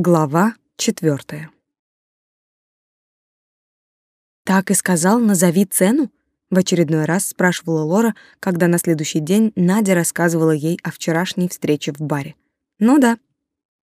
Глава четвертая. «Так и сказал, назови цену?» — в очередной раз спрашивала Лора, когда на следующий день Надя рассказывала ей о вчерашней встрече в баре. «Ну да».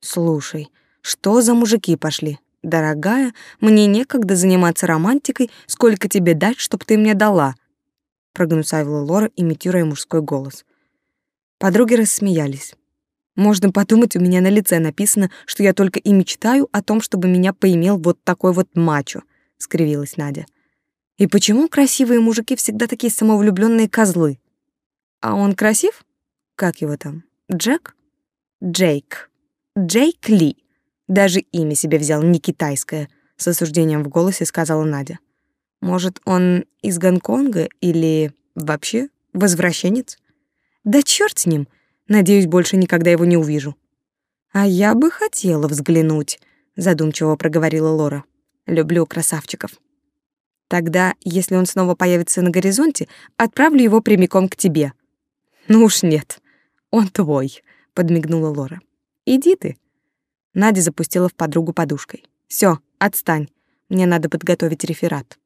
«Слушай, что за мужики пошли? Дорогая, мне некогда заниматься романтикой, сколько тебе дать, чтоб ты мне дала?» Прогнусавила Лора, имитируя мужской голос. Подруги рассмеялись. Можно подумать, у меня на лице написано, что я только и мечтаю о том, чтобы меня поимел вот такой вот мачо, скривилась Надя. И почему красивые мужики всегда такие самовлюбленные козлы? А он красив? Как его там? Джек? Джейк. Джейк Ли. Даже имя себе взял не китайское, с осуждением в голосе сказала Надя. Может, он из Гонконга или вообще возвращенец? Да чёрт с ним, Надеюсь, больше никогда его не увижу. А я бы хотела взглянуть, задумчиво проговорила Лора. Люблю красавчиков. Тогда, если он снова появится на горизонте, отправлю его прямиком к тебе. Ну уж нет. Он твой, подмигнула Лора. Иди ты. Надя запустила в подругу подушкой. Все, отстань. Мне надо подготовить реферат.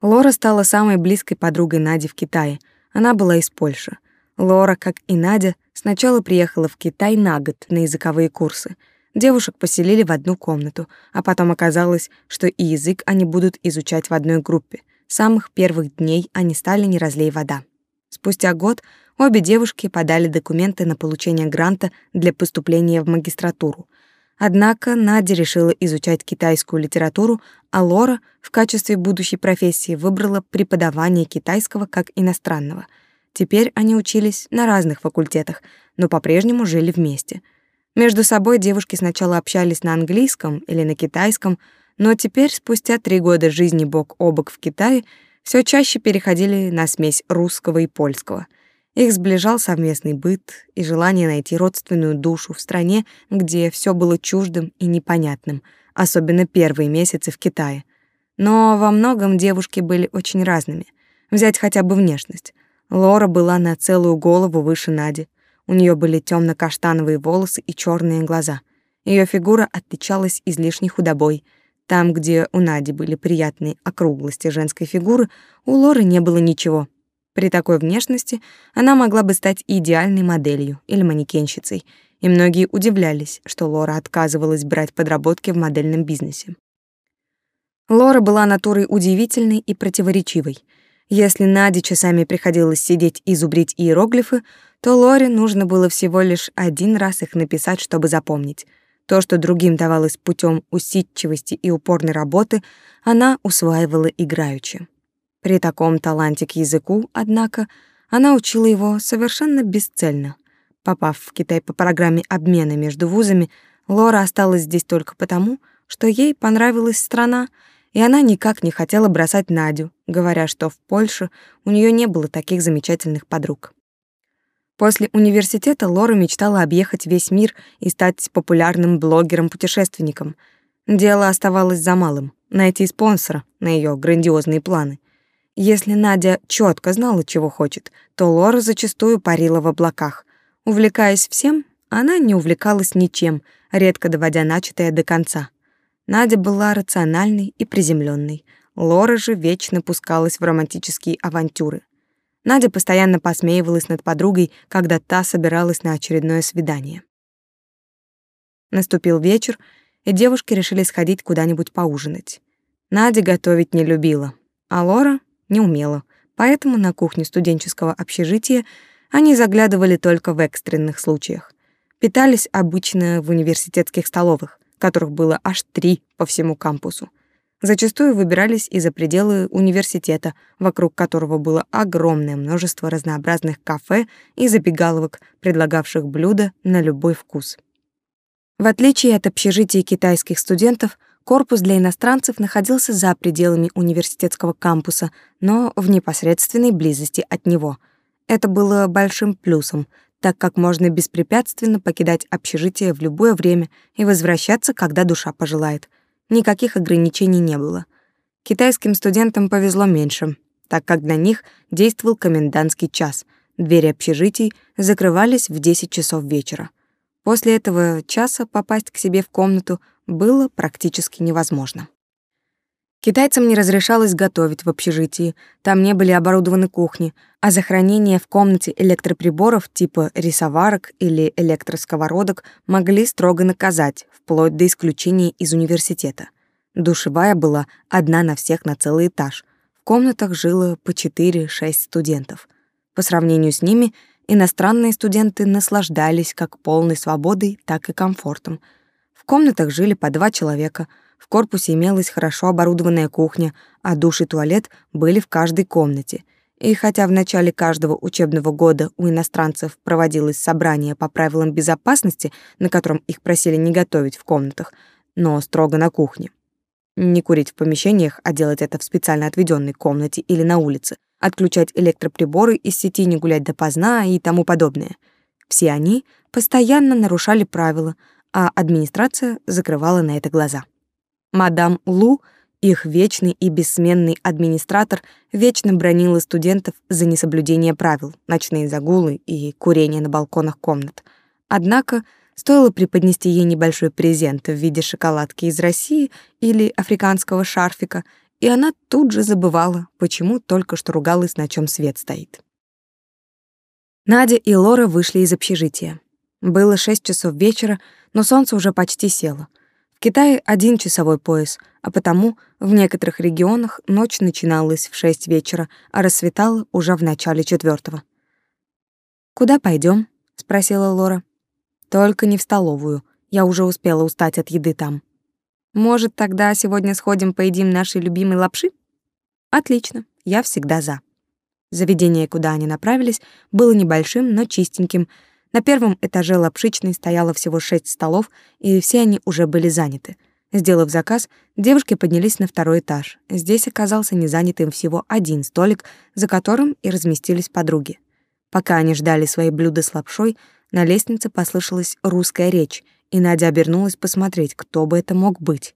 Лора стала самой близкой подругой Нади в Китае. Она была из Польши. Лора, как и Надя, сначала приехала в Китай на год на языковые курсы. Девушек поселили в одну комнату, а потом оказалось, что и язык они будут изучать в одной группе. С самых первых дней они стали не разлей вода. Спустя год обе девушки подали документы на получение гранта для поступления в магистратуру. Однако Надя решила изучать китайскую литературу, а Лора в качестве будущей профессии выбрала преподавание китайского как иностранного — Теперь они учились на разных факультетах, но по-прежнему жили вместе. Между собой девушки сначала общались на английском или на китайском, но теперь, спустя три года жизни бок о бок в Китае, все чаще переходили на смесь русского и польского. Их сближал совместный быт и желание найти родственную душу в стране, где все было чуждым и непонятным, особенно первые месяцы в Китае. Но во многом девушки были очень разными. Взять хотя бы внешность. Лора была на целую голову выше Нади. У нее были темно каштановые волосы и черные глаза. Ее фигура отличалась излишней худобой. Там, где у Нади были приятные округлости женской фигуры, у Лоры не было ничего. При такой внешности она могла бы стать идеальной моделью или манекенщицей, и многие удивлялись, что Лора отказывалась брать подработки в модельном бизнесе. Лора была натурой удивительной и противоречивой — если Наде часами приходилось сидеть и зубрить иероглифы, то Лоре нужно было всего лишь один раз их написать, чтобы запомнить. То, что другим давалось путем усидчивости и упорной работы, она усваивала играючи. При таком таланте к языку, однако, она учила его совершенно бесцельно. Попав в Китай по программе обмена между вузами, Лора осталась здесь только потому, что ей понравилась страна, и она никак не хотела бросать Надю, говоря, что в Польше у нее не было таких замечательных подруг. После университета Лора мечтала объехать весь мир и стать популярным блогером-путешественником. Дело оставалось за малым — найти спонсора на ее грандиозные планы. Если Надя четко знала, чего хочет, то Лора зачастую парила в облаках. Увлекаясь всем, она не увлекалась ничем, редко доводя начатое до конца — Надя была рациональной и приземленной. Лора же вечно пускалась в романтические авантюры. Надя постоянно посмеивалась над подругой, когда та собиралась на очередное свидание. Наступил вечер, и девушки решили сходить куда-нибудь поужинать. Надя готовить не любила, а Лора не умела, поэтому на кухню студенческого общежития они заглядывали только в экстренных случаях. Питались обычно в университетских столовых которых было аж три по всему кампусу. Зачастую выбирались и за пределы университета, вокруг которого было огромное множество разнообразных кафе и забегаловок, предлагавших блюда на любой вкус. В отличие от общежития китайских студентов, корпус для иностранцев находился за пределами университетского кампуса, но в непосредственной близости от него. Это было большим плюсом, так как можно беспрепятственно покидать общежитие в любое время и возвращаться, когда душа пожелает. Никаких ограничений не было. Китайским студентам повезло меньше, так как для них действовал комендантский час. Двери общежитий закрывались в 10 часов вечера. После этого часа попасть к себе в комнату было практически невозможно. Китайцам не разрешалось готовить в общежитии, там не были оборудованы кухни, а за хранение в комнате электроприборов типа рисоварок или электросковородок могли строго наказать, вплоть до исключения из университета. Душевая была одна на всех на целый этаж. В комнатах жило по 4-6 студентов. По сравнению с ними, иностранные студенты наслаждались как полной свободой, так и комфортом. В комнатах жили по два человека — в корпусе имелась хорошо оборудованная кухня, а душ и туалет были в каждой комнате. И хотя в начале каждого учебного года у иностранцев проводилось собрание по правилам безопасности, на котором их просили не готовить в комнатах, но строго на кухне. Не курить в помещениях, а делать это в специально отведенной комнате или на улице, отключать электроприборы из сети, не гулять допоздна и тому подобное. Все они постоянно нарушали правила, а администрация закрывала на это глаза. Мадам Лу, их вечный и бессменный администратор, вечно бронила студентов за несоблюдение правил, ночные загулы и курение на балконах комнат. Однако стоило преподнести ей небольшой презент в виде шоколадки из России или африканского шарфика, и она тут же забывала, почему только что ругалась, на чем свет стоит. Надя и Лора вышли из общежития. Было шесть часов вечера, но солнце уже почти село — в Китае один часовой пояс, а потому в некоторых регионах ночь начиналась в шесть вечера, а рассветала уже в начале четвертого. «Куда пойдем? спросила Лора. «Только не в столовую. Я уже успела устать от еды там». «Может, тогда сегодня сходим поедим нашей любимой лапши?» «Отлично. Я всегда за». Заведение, куда они направились, было небольшим, но чистеньким — на первом этаже лапшичной стояло всего шесть столов, и все они уже были заняты. Сделав заказ, девушки поднялись на второй этаж. Здесь оказался незанятым всего один столик, за которым и разместились подруги. Пока они ждали свои блюда с лапшой, на лестнице послышалась русская речь, и Надя обернулась посмотреть, кто бы это мог быть.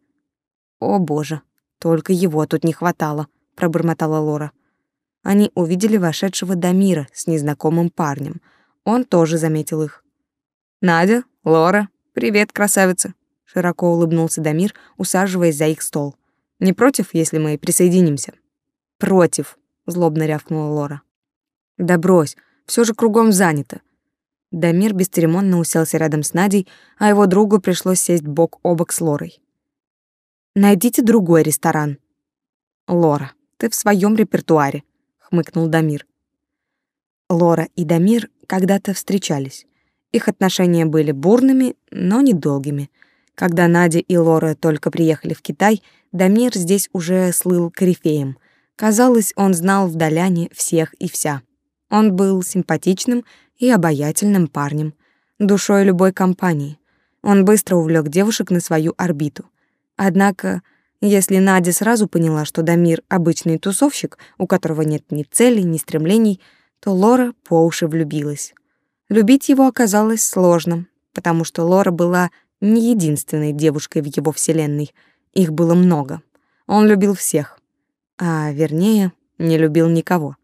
«О, боже, только его тут не хватало», — пробормотала Лора. Они увидели вошедшего Дамира с незнакомым парнем — он тоже заметил их. «Надя, Лора, привет, красавица!» Широко улыбнулся Дамир, усаживаясь за их стол. «Не против, если мы присоединимся?» «Против», — злобно рявкнула Лора. «Да брось, все же кругом занято». Дамир бесцеремонно уселся рядом с Надей, а его другу пришлось сесть бок о бок с Лорой. «Найдите другой ресторан». «Лора, ты в своем репертуаре», — хмыкнул Дамир. Лора и Дамир когда-то встречались. Их отношения были бурными, но недолгими. Когда Надя и Лора только приехали в Китай, Дамир здесь уже слыл корифеем. Казалось, он знал в Даляне всех и вся. Он был симпатичным и обаятельным парнем, душой любой компании. Он быстро увлек девушек на свою орбиту. Однако, если Надя сразу поняла, что Дамир — обычный тусовщик, у которого нет ни цели, ни стремлений, то Лора по уши влюбилась. Любить его оказалось сложным, потому что Лора была не единственной девушкой в его вселенной. Их было много. Он любил всех. А вернее, не любил никого.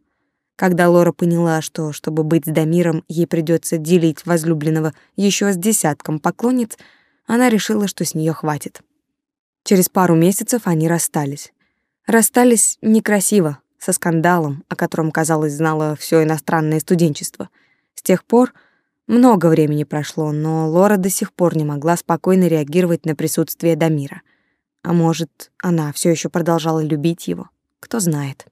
Когда Лора поняла, что, чтобы быть с Дамиром, ей придется делить возлюбленного еще с десятком поклонниц, она решила, что с нее хватит. Через пару месяцев они расстались. Расстались некрасиво, со скандалом, о котором, казалось, знало все иностранное студенчество. С тех пор много времени прошло, но Лора до сих пор не могла спокойно реагировать на присутствие Дамира. А может, она все еще продолжала любить его? Кто знает.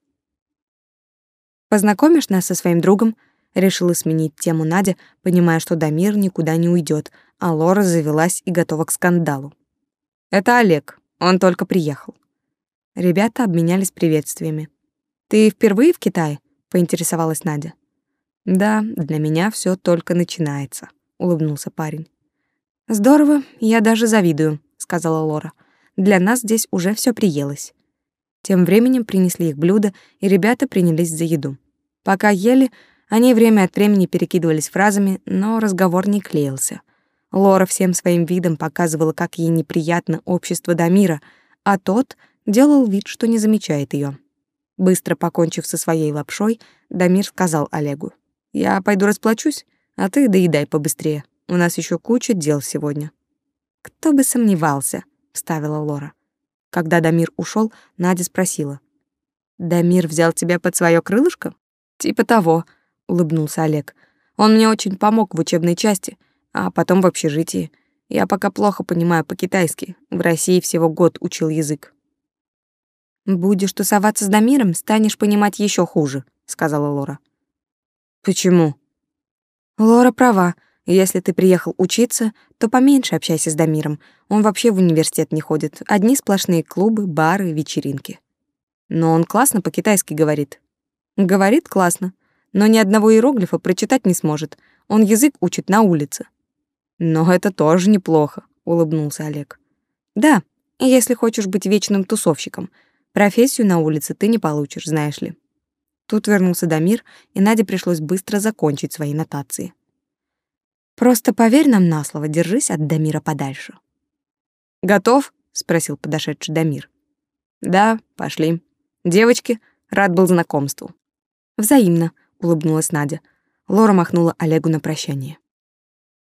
«Познакомишь нас со своим другом?» Решила сменить тему Надя, понимая, что Дамир никуда не уйдет, а Лора завелась и готова к скандалу. «Это Олег, он только приехал». Ребята обменялись приветствиями. Ты впервые в Китае? поинтересовалась Надя. Да, для меня все только начинается, улыбнулся парень. Здорово, я даже завидую, сказала Лора. Для нас здесь уже все приелось. Тем временем принесли их блюда, и ребята принялись за еду. Пока ели, они время от времени перекидывались фразами, но разговор не клеился. Лора всем своим видом показывала, как ей неприятно общество Дамира, а тот делал вид, что не замечает ее. Быстро покончив со своей лапшой, Дамир сказал Олегу: "Я пойду расплачусь, а ты доедай побыстрее. У нас еще куча дел сегодня. Кто бы сомневался, вставила Лора. Когда Дамир ушел, Надя спросила: "Дамир взял тебя под свое крылышко?" "Типа того", улыбнулся Олег. "Он мне очень помог в учебной части, а потом в общежитии. Я пока плохо понимаю по-китайски. В России всего год учил язык". Будешь тусоваться с Дамиром, станешь понимать еще хуже, сказала Лора. Почему? Лора права. Если ты приехал учиться, то поменьше общайся с Дамиром. Он вообще в университет не ходит. Одни сплошные клубы, бары, вечеринки. Но он классно по-китайски говорит. Говорит классно, но ни одного иероглифа прочитать не сможет. Он язык учит на улице. Но это тоже неплохо, улыбнулся Олег. Да, если хочешь быть вечным тусовщиком — Профессию на улице ты не получишь, знаешь ли. Тут вернулся Дамир, и Наде пришлось быстро закончить свои нотации. Просто поверь нам на слово, держись от Дамира подальше. Готов? спросил подошедший Дамир. Да, пошли. Девочки, рад был знакомству. Взаимно, улыбнулась Надя. Лора махнула Олегу на прощание.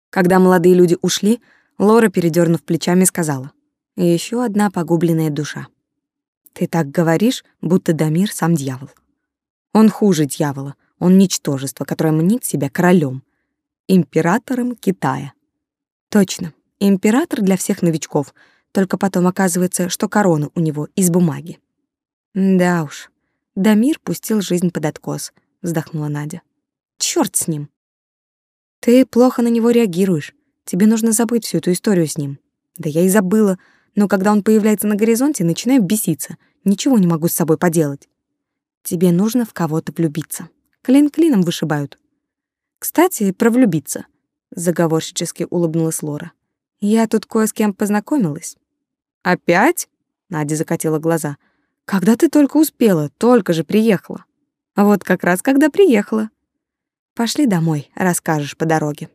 Когда молодые люди ушли, Лора, передернув плечами, сказала: "Еще одна погубленная душа". Ты так говоришь, будто Дамир сам дьявол. Он хуже дьявола, он ничтожество, которое мнит себя королем, императором Китая. Точно, император для всех новичков, только потом оказывается, что корона у него из бумаги. Да уж, Дамир пустил жизнь под откос, вздохнула Надя. Чёрт с ним. Ты плохо на него реагируешь. Тебе нужно забыть всю эту историю с ним. Да я и забыла, но когда он появляется на горизонте, начинаю беситься. Ничего не могу с собой поделать. Тебе нужно в кого-то влюбиться. Клин клином вышибают. Кстати, про влюбиться. Заговорщически улыбнулась Лора. Я тут кое с кем познакомилась. Опять? Надя закатила глаза. Когда ты только успела, только же приехала. Вот как раз когда приехала. Пошли домой, расскажешь по дороге.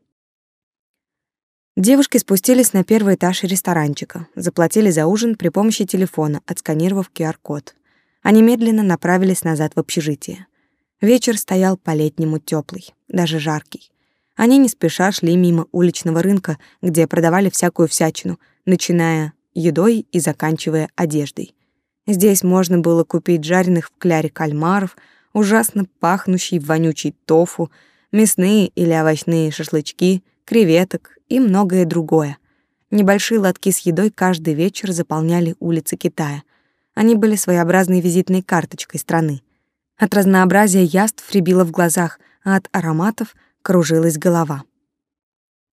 Девушки спустились на первый этаж ресторанчика, заплатили за ужин при помощи телефона, отсканировав QR-код. Они медленно направились назад в общежитие. Вечер стоял по-летнему теплый, даже жаркий. Они не спеша шли мимо уличного рынка, где продавали всякую всячину, начиная едой и заканчивая одеждой. Здесь можно было купить жареных в кляре кальмаров, ужасно пахнущий вонючий тофу, мясные или овощные шашлычки, креветок и многое другое. Небольшие лотки с едой каждый вечер заполняли улицы Китая. Они были своеобразной визитной карточкой страны. От разнообразия яств рябило в глазах, а от ароматов кружилась голова.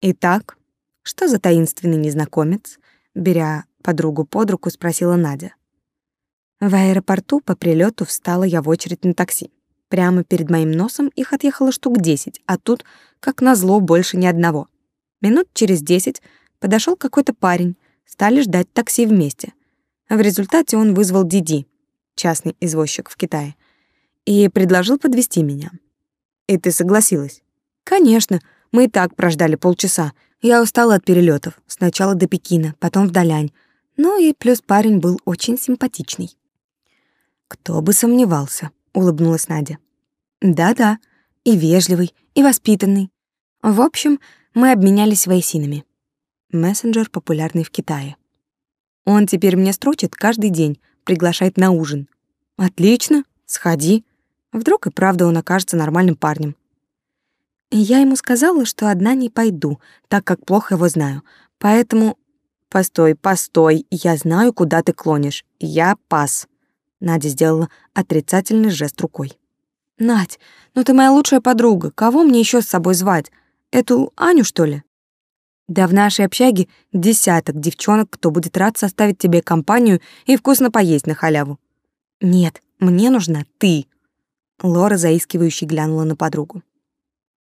«Итак, что за таинственный незнакомец?» Беря подругу под руку, спросила Надя. В аэропорту по прилету встала я в очередь на такси. Прямо перед моим носом их отъехало штук десять, а тут, как назло, больше ни одного. Минут через десять подошел какой-то парень, стали ждать такси вместе. В результате он вызвал Диди, частный извозчик в Китае, и предложил подвести меня. И ты согласилась? Конечно, мы и так прождали полчаса. Я устала от перелетов, сначала до Пекина, потом в Далянь. Ну и плюс парень был очень симпатичный. Кто бы сомневался улыбнулась Надя. Да-да, и вежливый, и воспитанный. В общем, мы обменялись войсинами. Мессенджер популярный в Китае. Он теперь мне строчит каждый день, приглашает на ужин. Отлично, сходи. Вдруг и правда он окажется нормальным парнем. Я ему сказала, что одна не пойду, так как плохо его знаю. Поэтому Постой, постой, я знаю, куда ты клонишь. Я пас. Надя сделала отрицательный жест рукой. «Надь, ну ты моя лучшая подруга. Кого мне еще с собой звать? Эту Аню, что ли?» «Да в нашей общаге десяток девчонок, кто будет рад составить тебе компанию и вкусно поесть на халяву». «Нет, мне нужна ты». Лора заискивающе глянула на подругу.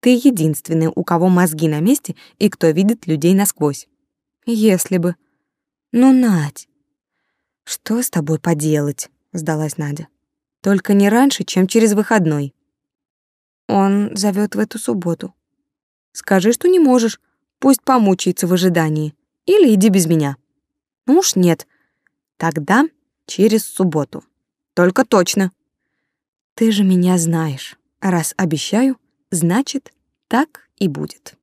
«Ты единственная, у кого мозги на месте и кто видит людей насквозь». «Если бы». «Ну, Надь, что с тобой поделать?» сдалась Надя. Только не раньше, чем через выходной. Он зовет в эту субботу. Скажи, что не можешь. Пусть помучается в ожидании. Или иди без меня. Ну уж нет. Тогда через субботу. Только точно. Ты же меня знаешь. Раз обещаю, значит, так и будет.